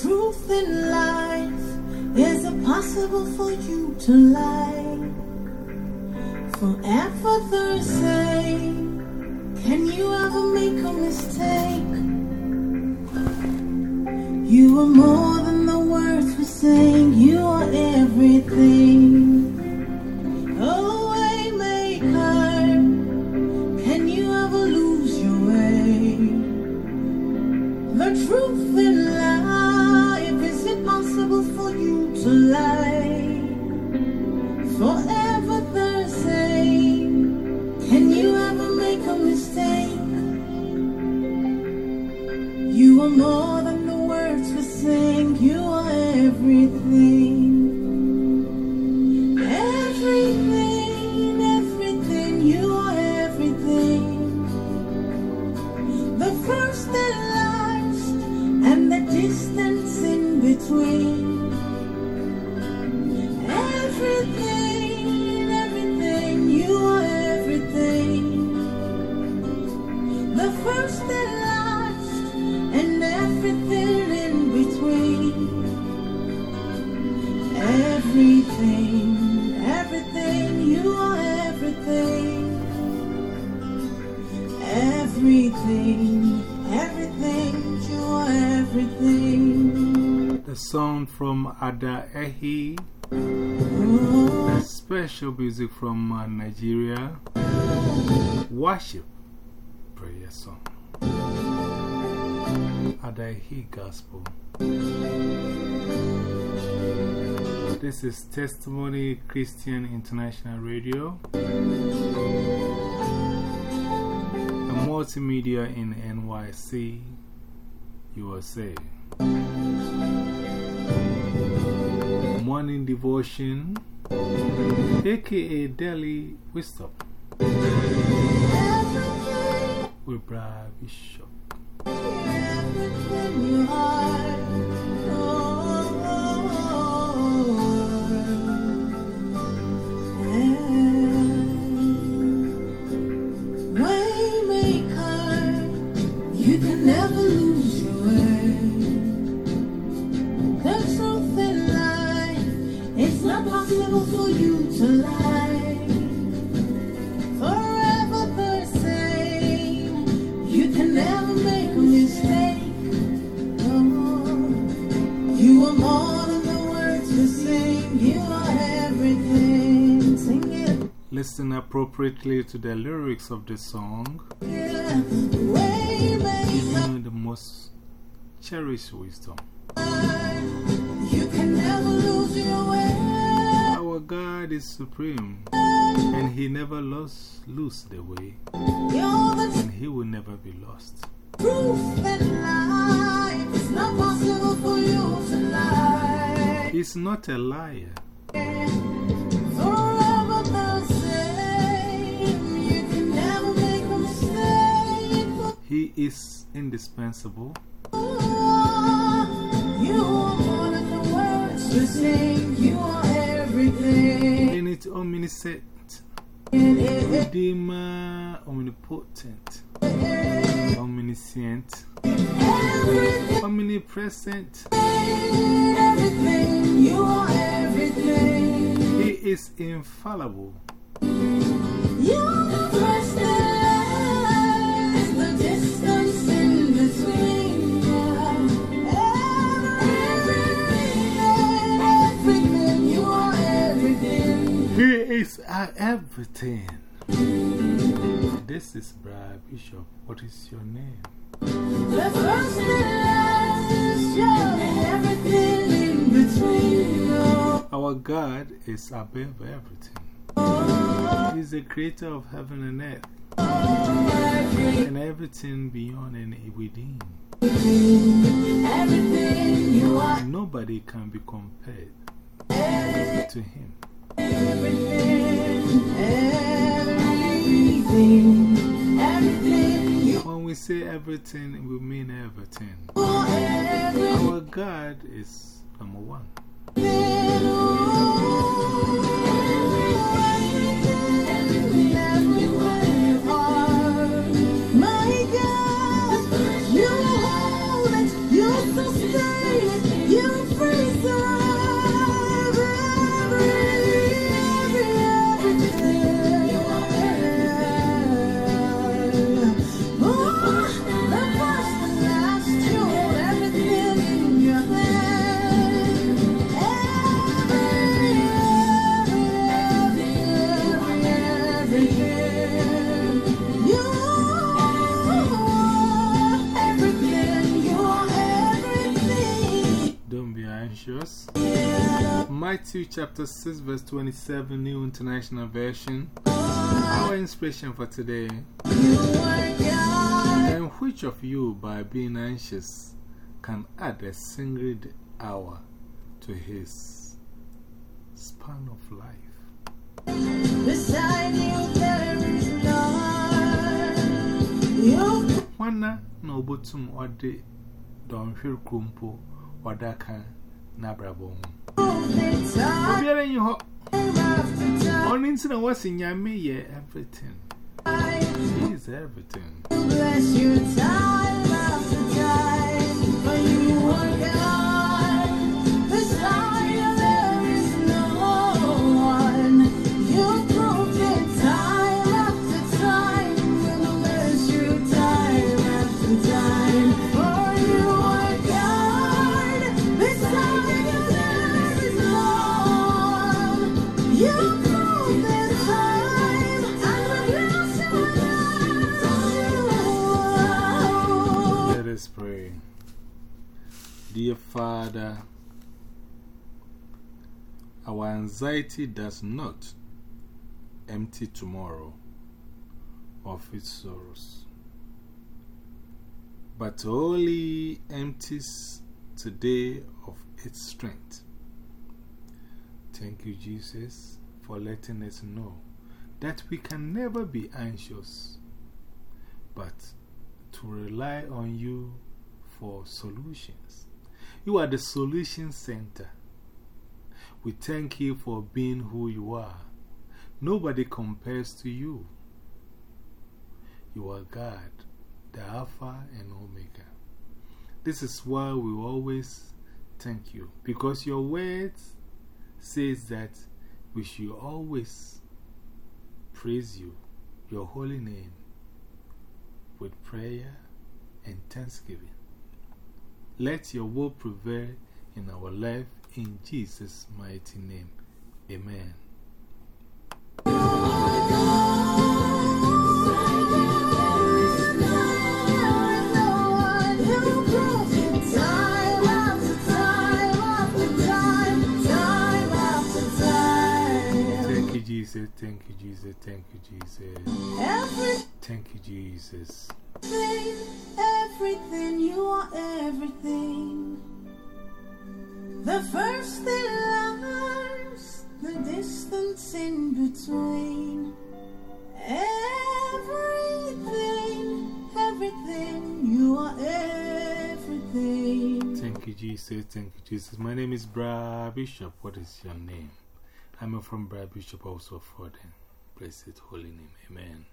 truth in life is it possible for you to lie? Forever Thursday, can you ever make a mistake? You are more than the words we're saying, you are everything. Everything, everything, you are everything. The song from Ada Ehi, special music from uh, Nigeria, worship prayer song. Ada Ehi Gospel. This is Testimony Christian International Radio, multimedia in NYC, USA. Morning Devotion, aka Daily Wisdom, with Bishop. For you to lie. Forever the same, you can never make a mistake. Oh, you are more than the words sing, you are everything. Sing it, Listen appropriately to the lyrics of the song, yeah. Waymaker, giving you the most cherished wisdom. God is supreme, and He never lost, lose the way, and He will never be lost. truth in life. It's not possible for you to lie. He's not a liar. Same. You can never make a mistake. He is indispensable. You are more than the words sing. You are it omniscient, Redeemer, omnipotent, omniscient, omnipresent. everything. You are everything. He is infallible. You're everything. This is Brad Bishop. What is your name? The first you're everything in between. Oh. Our God is above everything. He's the creator of heaven and earth, and everything beyond and within. Everything you are, Nobody can be compared to Him. When we say everything, we mean everything. Our God is number one. Matthew chapter 6, verse 27, New International Version. Our inspiration for today. And which of you, by being anxious, can add a single hour to his span of life? Wana no botum ode don hwere krumpo wadaka na brabo prove it time Obiara yi ho after time. onin tina wasi nyame ye everything. He is everything. Bless you time us pray. Dear father our anxiety does not empty tomorrow of its sorrows but only empties today of its strength. Thank you, Jesus, for letting us know that we can never be anxious, but to rely on you for solutions. You are the solution center. We thank you for being who you are. Nobody compares to you. You are God, the Alpha and Omega. This is why we always thank you, because your words says that we should always praise you, your holy name, with prayer and thanksgiving. Let your will prevail in our life in Jesus' mighty name. Amen. Thank you, Jesus. Thank you, Jesus. Thank you, Jesus. Everything, you are everything. The first, the last, the distance in between. Everything, everything, you are everything. Thank you, Jesus. Thank you, Jesus. My name is Bra Bishop. What is your name? I'm from Brad Bishop, also for them. Blessed holy name. Amen.